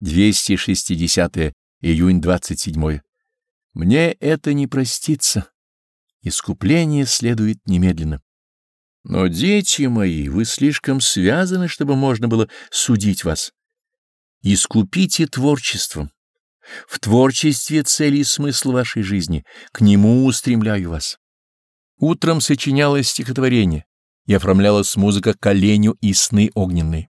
260 июнь 27 Мне это не простится. Искупление следует немедленно. Но, дети мои, вы слишком связаны, чтобы можно было судить вас. Искупите творчеством. В творчестве цели и смысл вашей жизни. К нему устремляю вас. Утром сочинялось стихотворение и оформлялась музыка к оленю и сны огненные.